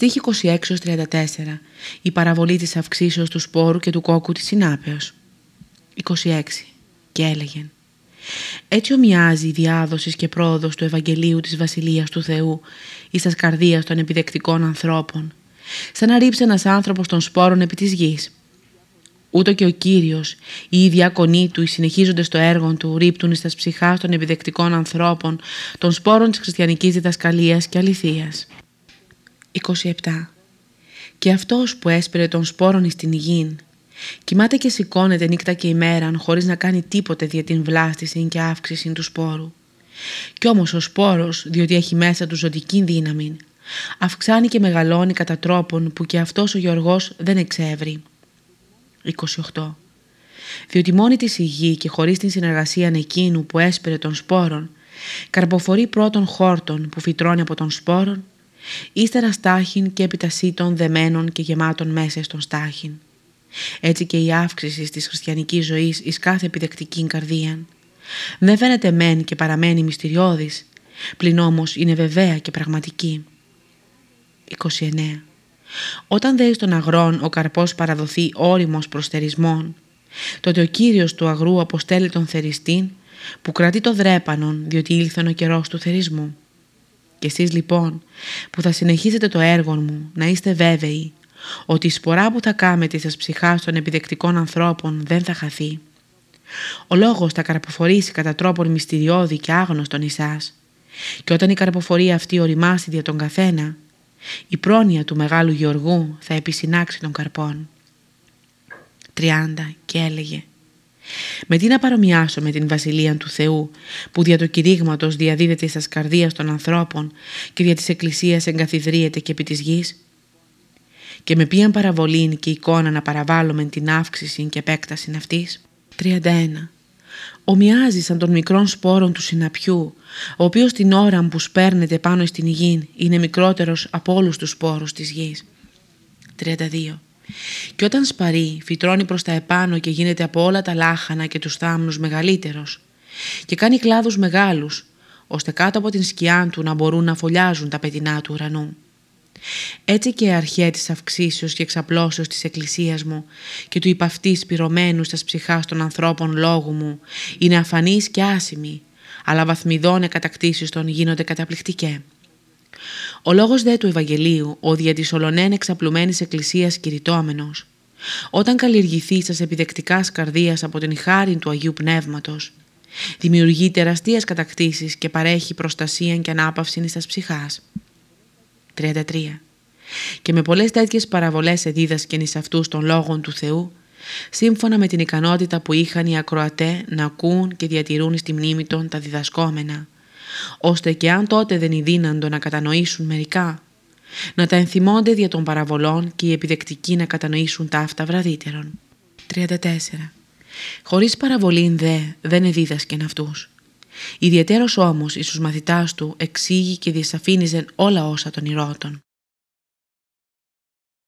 Στοίχη 26-34 Η παραβολή της αυξήσεως του σπόρου και του κόκκου της συνάπεως 26 Και έλεγε έτσι ομοιάζει η διάδοσης και πρόοδος του Ευαγγελίου της Βασιλείας του Θεού εις τας καρδίας των επιδεκτικών ανθρώπων, σαν να ρίψει ένας άνθρωπος των σπόρων επί της γης. Ούτω και ο Κύριος, οι οι διάκονοί του, οι συνεχίζοντες στο έργο του, ρίπτουν εις τας ψυχάς των επιδεκτικών ανθρώπων, των σπόρων της χριστιανικής διδασκαλίας και αληθείας. 27. Και αυτός που έσπερε των σπόρων εις την υγιήν, Κοιμάται και σηκώνεται νύχτα και ημέραν χωρίς να κάνει τίποτε δια την βλάστηση και αύξηση του σπόρου. Κι όμως ο σπόρος, διότι έχει μέσα του ζωτική δύναμη, αυξάνει και μεγαλώνει κατά τρόπον που και αυτός ο Γιωργός δεν εξεύρει. 28. Διότι μόνη της η γη και χωρίς την συνεργασία εκείνου που έσπερε των σπόρων, καρποφορεί πρώτων χόρτων που φυτρώνει από τον σπόρων, ύστερα στάχιν και επιτασίτων δεμένων και γεμάτων μέσα στον στάχιν. Έτσι και η αύξηση της χριστιανικής ζωής εις κάθε επιδεκτική καρδία. Δεν φαίνεται μεν και παραμένει μυστηριώδης, πλην όμως είναι βεβαία και πραγματική. 29. Όταν δέει στον αγρόν ο καρπός παραδοθεί όριμος προς θερισμόν, τότε ο Κύριος του αγρού αποστέλει τον θεριστήν που κρατεί το δρέπανον διότι ήλθε ο καιρός του θερισμού. Και εσείς λοιπόν που θα συνεχίσετε το έργο μου να είστε βέβαιοι ότι η σπορά που θα κάμετε στις ψυχάς των επιδεκτικών ανθρώπων δεν θα χαθεί. Ο λόγος θα καρποφορήσει κατά τρόπον μυστηριώδη και άγνωστον εσάς και όταν η καρποφορία αυτή οριμάσει δια τον καθένα, η πρόνοια του Μεγάλου Γεωργού θα επισυνάξει των καρπών. 30 και έλεγε «Με τι να παρομοιάσω με την Βασιλεία του Θεού που δια του κηρύγματος διαδίδεται στα καρδίας των ανθρώπων και δια της Εκκλησίας εγκαθιδρύεται και επί της γης» και με ποιαν παραβολή και εικόνα να παραβάλλουμε την αύξηση και επέκταση αυτής; 31. Ομοιάζει σαν των μικρών σπόρων του συναπιού, ο οποίος την ώρα που σπέρνεται πάνω στην γη είναι μικρότερος από όλους τους σπόρους της γης; 32. Και όταν σπαρεί, φυτρώνει προς τα επάνω και γίνεται από όλα τα λάχανα και τους θάμνους μεγαλύτερος και κάνει κλάδους μεγάλους, ώστε κάτω από την σκιά του να μπορούν να φωλιάζουν τα πετεινά του ουρανού. Έτσι και η αρχαία της αυξήσεως και εξαπλώσεως της Εκκλησίας μου και του υπαυτής πυρωμένου στα ψυχάς των ανθρώπων λόγου μου είναι αφανής και άσημη, αλλά βαθμιδών εκατακτήσεις των γίνονται καταπληκτικέ. Ο λόγος δε του Ευαγγελίου, ο δια της ολονέν εξαπλουμένης Εκκλησίας κηρυτόμενος, όταν καλλιεργηθεί σας επιδεκτικάς καρδίας από την χάρη του Αγίου Πνεύματος, δημιουργεί τεραστίες κατακτήσεις και παρέχει προστασία και ανάπαυση στα ψυχάς. 33. Και με πολλές τέτοιες παραβολές εδίδασκεν εις αυτούς των λόγων του Θεού, σύμφωνα με την ικανότητα που είχαν οι ακροατέ να ακούν και διατηρούν στη μνήμη των τα διδασκόμενα, ώστε και αν τότε δεν ειδύναντο να κατανοήσουν μερικά, να τα ενθυμώνται δια των παραβολών και οι επιδεκτικοί να κατανοήσουν τα αυτά βραδύτερον. 34. Χωρίς παραβολήν δε δεν εδίδασκεν αυτούς Ιδιαιτέρως όμως εις τους μαθητάς του εξήγει και διασαφήνιζε όλα όσα τον ηρώτων.